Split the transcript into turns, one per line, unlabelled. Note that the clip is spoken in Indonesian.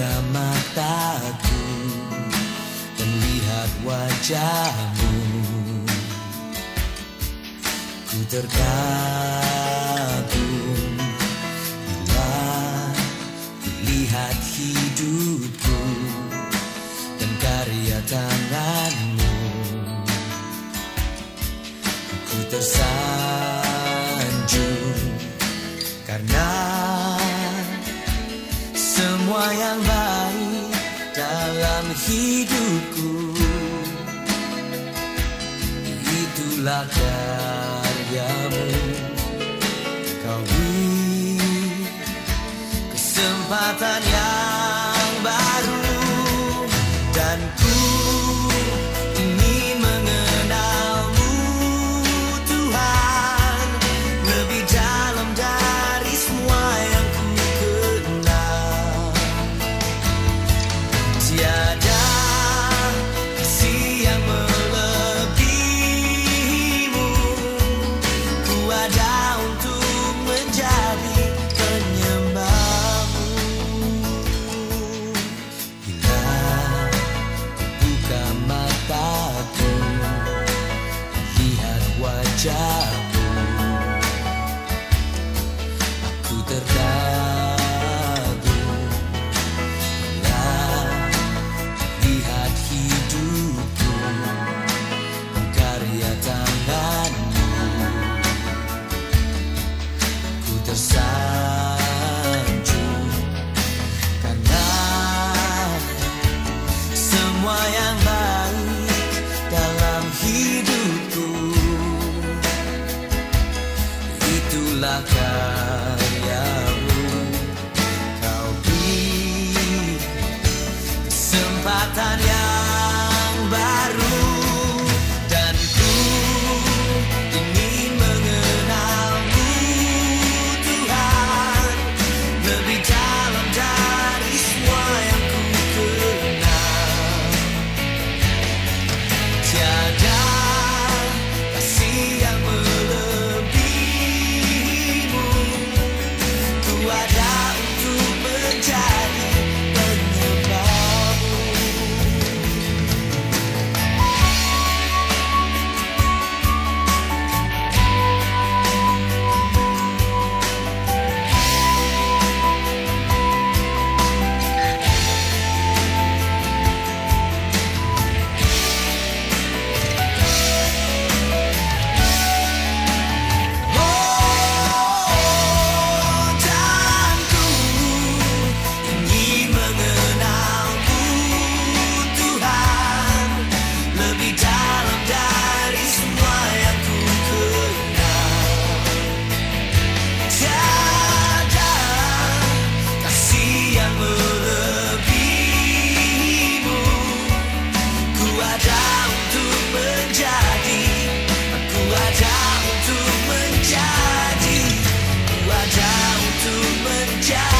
buka mataku dan lihat wajahmu. Ku terkagum bila kulihat hidupku dan karya tanganmu. Ku tersayang semua yang baik dalam hidupku. Itulah karyamu. Kau beri kesempatan Lihat Itulah Yeah. Aku aja untuk menjadi